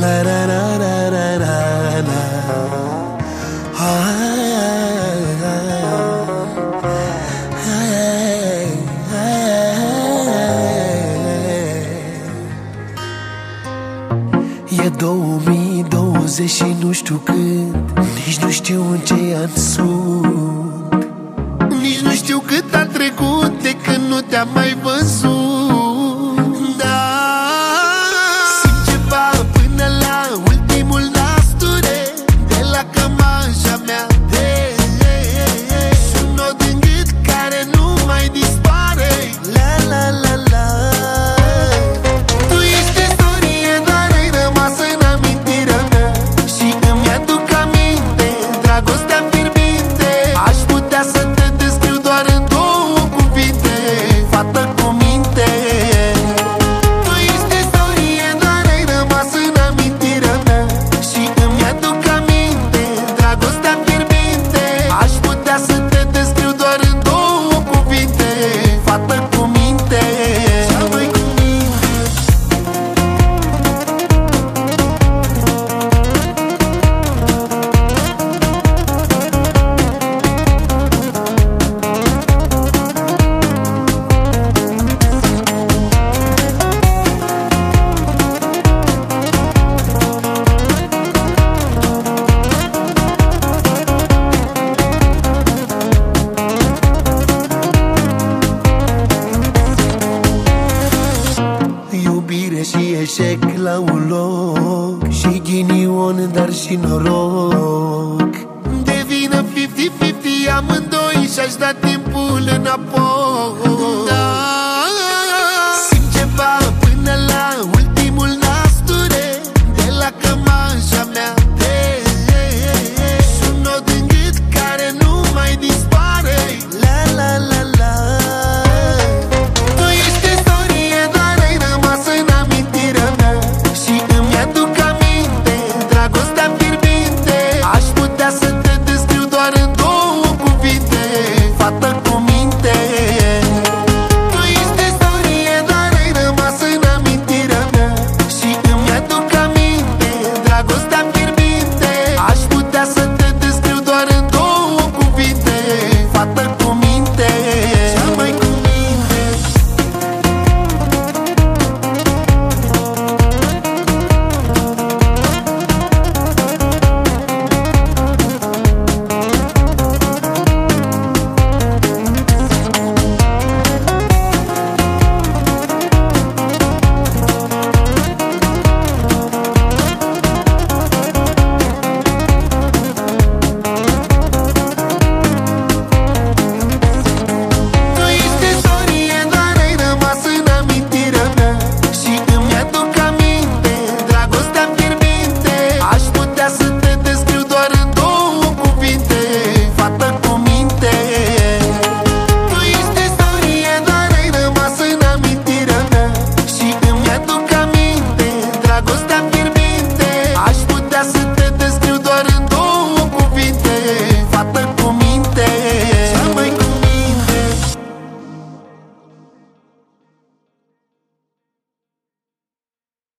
La la la la la la la. E 2020 și nu știu când Nici nu știu în ce an sunt. Nici nu știu cât a trecut de când nu te-am mai văzut eșec la un loc. Și ghinion, dar și noroc. Devină 50-50 amândoi Și-aș da timpul înapoi. Da, simt ceva dar en todo